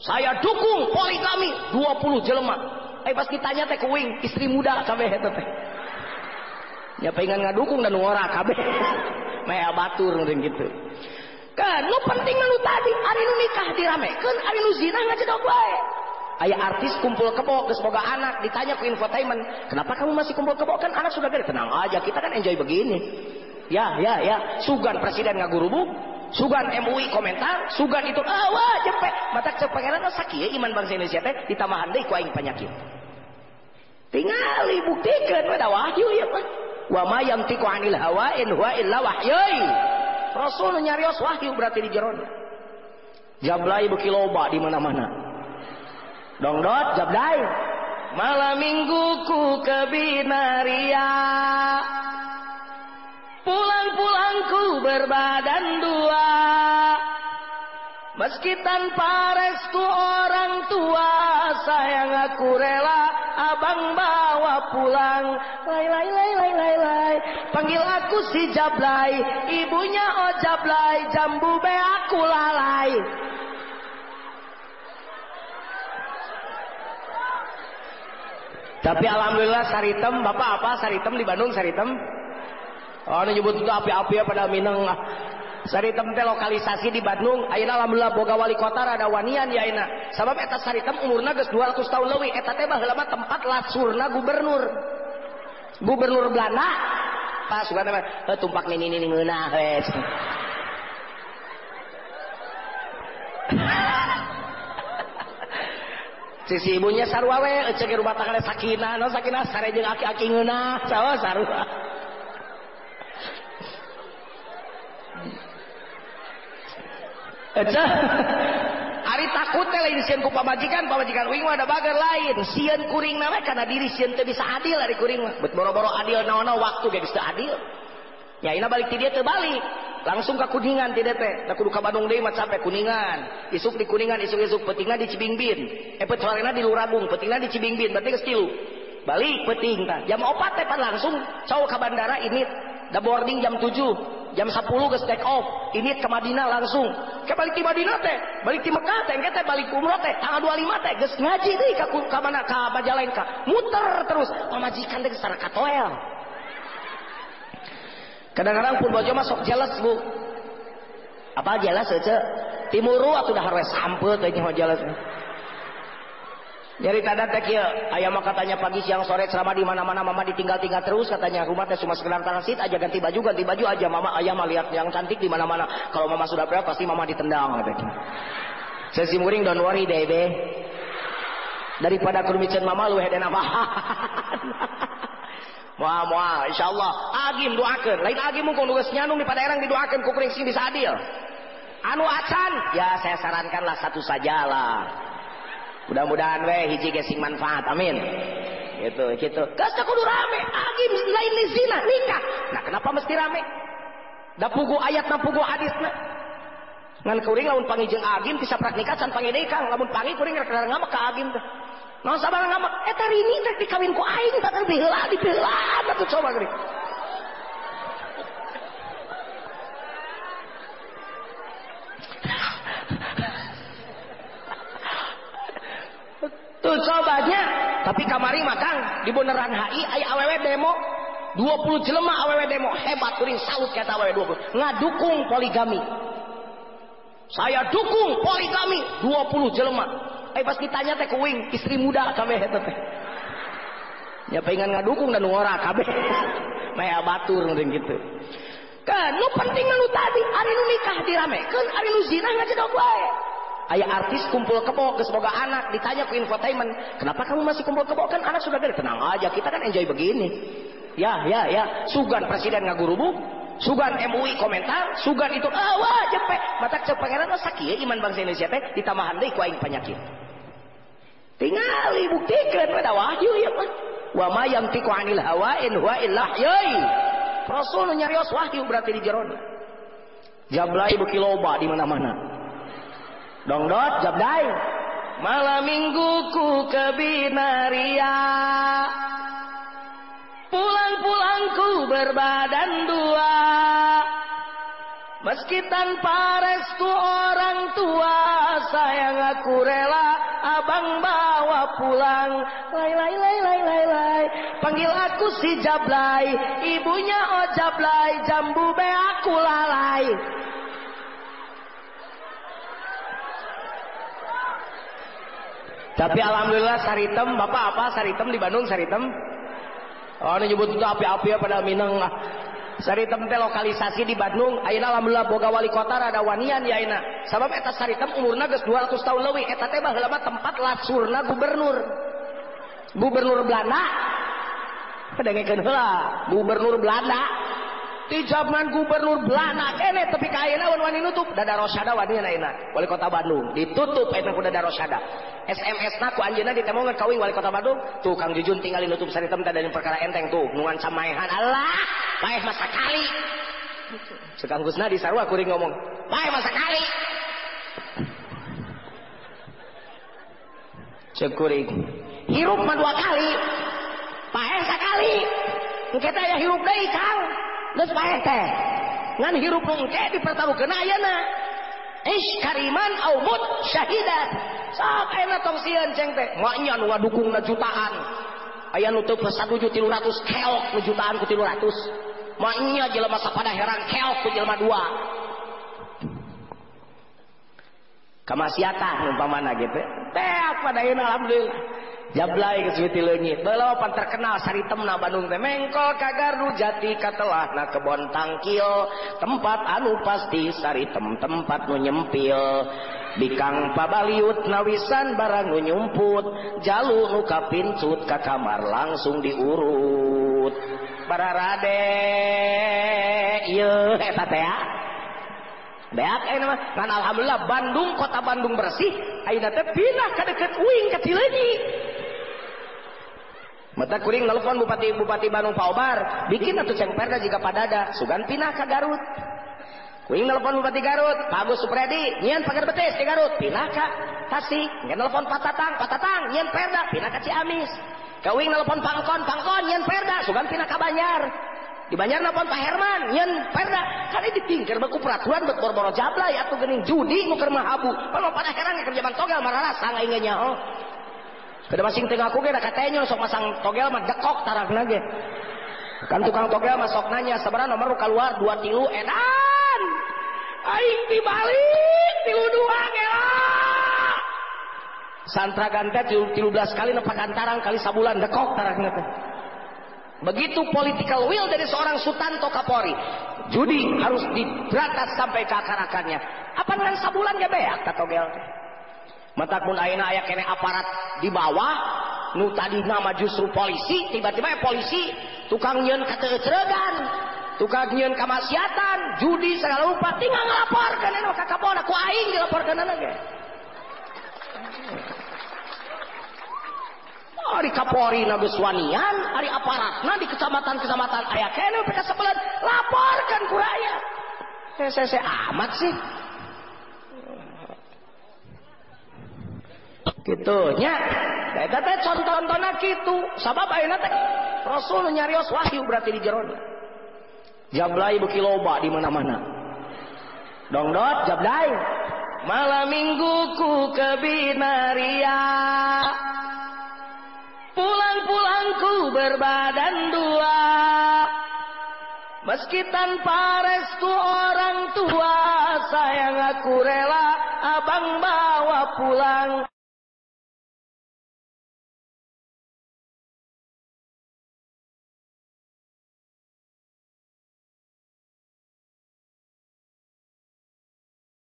Saya dukung poligami. 20 jelema eh pas ditanya teh kuing istri muda kabeh eta teh. Ya pengen ngadukung dan ngora kabeh. (laughs) Meh batur ngeureun gitu. Kan lu penting lu tadi ari nu nikah diramekeun ari nu zina ngajadok wae ayah artis kumpul kebo semoga anak ditanya ke infotainment kenapa kamu masih kumpul kebo? Kan anak sudah gede tenang aja kita kan enjoy begini. Ya ya ya sugan presiden ngagurubu sugan MUI komentar sugan itu wah cepet mata cek pangeran sakit ya iman bangsa Indonesia teh ditambahan deh ku penyakit. Tinggal dibuktikan pada wahyu ya pak wa ma yantiqu anil hawa in huwa illa wahyai rasul nyarios wahyu berarti di jeron. Jablay beki loba di mana-mana. Dongdot jabdai malam mingguku ke binaria. Pulang-pulangku berbadan dua. Meski tanpa restu orang tua sayang aku rela abang bawa pulang. Lay lay lay lay lay lay panggil aku si Jablay ibunya oh Jablay jambu be aku lalai. Tapi alhamdulillah Saritem, Bapak apa? Saritem di Bandung Saritem? Oh, nyebut itu api-api pada Minang lah. Sari tempe lokalisasi di Bandung, ayeuna alhamdulillah boga wali kota ada wanian ya ayeuna. Sabab eta sari tem umurna geus 200 tahun leuwih, eta teh baheula mah tempat lasurna gubernur. Gubernur Belanda. Pas suka mah tumpak nini nini ngeunah wes. (laughs) Sisi ibunya sarua we, cek rumah tangga sakinah, no sakinah sare jeung aki-aki ngeunah, sawa sarua. (laughs) Ari takut lain sieun ku pamajikan, pamajikan uing ada bager lain. Sian kuring nama karena diri sian teu bisa adil ari kuring mah. Bet boro-boro adil naon-naon waktu geus teu adil. Ya ina balik ti dia teu balik. Langsung ka Kuningan ti teh. Da kudu ka Bandung deui mah sampai Kuningan. Isuk di Kuningan isuk-isuk petingna di Cibingbin. Eh pet sorena di Luragung, petingna di Cibingbin, berarti geus tilu. Balik peting tah. Jam 4 teh langsung cowok ke bandara ini da boarding jam 7 jam 10 ke take off. Ini ke Madinah langsung. Ke balik di Madinah teh balik di Mekah teh teh balik umroh teh tanggal 25 teh geus ngaji deui ka ka mana ka Majalengka. Muter terus. Pamajikan teh sana katoel. Kadang-kadang pun bojo mah sok jelas bu. Apa jelas aja timuru atau dah harus sampai teh nyaho jelas jadi tanda teh kieu. Aya mah katanya pagi siang sore selama di mana-mana mama ditinggal-tinggal terus katanya. Rumah cuma sekedar transit aja ganti baju ganti baju aja. Mama ayah mah lihat yang cantik di mana-mana. Kalau mama sudah berapa pasti mama ditendang katanya saya si muring don't worry be daripada kurmicen mama lu hedena Mual (laughs) mual insyaallah. Agim doakeun lain agim mungkin nugas nyanung di pada erang didoakeun ku kuring sing bisa adil. Anu acan? Ya saya sarankanlah satu sajalah mudah-mudahan weh hiji gesing manfaat amin. Gitu gitu. Kasih kudu rame agim lain zina nikah. Nah kenapa mesti rame? Da pugu ayat na pugu hadis na ngan kuring lamun pangijeng agim bisa prak nikah can pangi nikah. Lamun pangi kuring rek ngamak ka agim teh. Naon sabar ngamak? Eh, Eta rini teh dikawin ku aing tak teh heula dipeula atuh coba geuning Tuh cobanya, tapi kamari makan di Bundaran HI ayah aww demo. 20 jelema aww demo hebat kuring salut kata aww 20 ngadukung poligami. Saya dukung poligami 20 jelema. Eh pas ditanya teh kuing istri muda kabeh eta teh. Ya pengen ngadukung dan ngora kabeh (laughs) maya batur ngeuring gitu. Kan nu penting nu tadi hari nu nikah diramekeun hari nu zina ngajedog wae ayah artis kumpul kebo semoga anak ditanya ke infotainment kenapa kamu masih kumpul kebo? Kan anak sudah gede. Tenang aja kita kan enjoy begini. Ya ya ya. Sugan presiden ngagurubu sugan MUI komentar. Sugan itu ah wah jepek mata cek pangeran sakit ya iman bangsa Indonesia teh ditamahan deh kuaing penyakit. Tinggal buktikan pada wahyu ya mah. Wa ma yantiqu anil hawa in huwa illa rasul nyarios wahyu berarti di jeron jablay beuki loba di mana-mana dongdot jabdai malam mingguku ke binaria pulang-pulangku berbadan dua. Meski tanpa restu orang tua sayang aku rela abang bawa pulang. Lay lay lay lay lay lay panggil aku si Jablay ibunya oh Jablay jambu be aku lalai Tapi alhamdulillah Saritem, Bapak apa Saritem di Bandung Saritem? Oh, ini nyebut itu api-api ya pada Minang lah. Saritem teh lokalisasi di Bandung. Ayeuna alhamdulillah boga wali kota rada wanian ya ayeuna. Sabab eta Saritem umurna geus 200 tahun leuwih. Eta teh baheula mah tempat lasurna gubernur. Gubernur Belanda. Pedengekeun heula, gubernur Belanda di zaman gubernur Belanda kene tapi kaina wan wani nutup? Dada rosada wani ayeuna wali kota Bandung ditutup eta ku dada rosada SMS na ku anjeunna ditemongan kawin wali kota Bandung. Tuh Kang Jujun tinggalin nutup saritem teh dari perkara enteng tuh. Nuan samaehan Allah bae masa kali. Sekang Gusna di sarua kuring ngomong bae masa kali. Cekuring hirup mah dua kali. Pae sekali. Kita ya hirup deui Kang ngan hirup dipertaruhkenana Kariman Syahhidat tong dukung jutaan. Aya nutup 1 keok jutaan ke 300 maknya jela masa pada herang keok ke jelma dua. Kemaksiatan umpamana gitu teh. Pada alhamdulillah. jablangit balapan terkenal Saritemna Bandung Temengkol Kagaru Jati Katelah na kebon Tangkil tempat anu pasti Saritem tempat nu nunyempil bikang pabaliut nawisan barang nu nyumput. Jalu muka pincut ke kamar langsung diurut. Para Raden eh, ah. eh, Alhamdulillah Bandung kota Bandung bersih. Aina teh pindah ke deket uing kecil lagi mata kuring nelfon Bupati Bupati Bandung Paobar bikin atau cengperda jika padada sugan pindah ke Garut. Kuring nelfon Bupati Garut. Pak Agus Supredi nyian pagar betis di Garut. Pindah ke Tasik. Nyian nelfon Pak Tatang. Pak Tatang nyian perda. Pindah ke Ciamis. Kuring nelfon Pangkon Pangkon nyian perda. Sugan pindah ke Banjar di Banjar nelfon Pak Herman nyian perda. Kali ditingkir baku peraturan buat boro-boro jablay atau gening judi nuker mahabu. Kalau pada heran kerja bang togel marah sangga ingatnya oh kada masing tengah aku kira katanya sok masang togel mah dekok tarak nage kan tukang togel masuk nanya sebenarnya nomor keluar dua tilu edan aing dibalik tilu dua gela santra ganta tilu, belas kali nepak antarang kali sabulan dekok tarak nage Begitu political will dari seorang Sutanto Kapolri. Judi harus diberantas sampai ke akar-akarnya. Apa dengan sabulan gak beak kata gel. Matak pun aina aya kene aparat di bawah nu tadi nama justru polisi tiba-tiba ya polisi tukang nyeun kateutregan tukang nyeun kamaksiatan judi segala rupa tinggal ngelaporkan anu ka kapolda ku aing dilaporkeun ge Ari Kapolri nagus wanian, ari aparatna di kecamatan-kecamatan ayah kene mereka sebelah laporkan ku rakyat. Saya amat sih. Gitu nya. Eta teh contoh-contohna kitu. Sabab Rasul nyarios wahyu berarti di jerona. Jablay beuki loba di mana-mana. Dongdot jablay. Malam mingguku ke Binaria Pulang-pulangku berbadan dua Meski tanpa restu orang tua Sayang aku rela abang bawa pulang